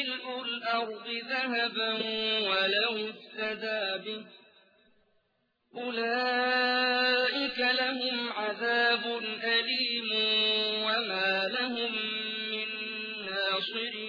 ملء الأرض ذهبا ولو افتدى به. أولئك لهم عذاب أليم وما لهم من ناصرين.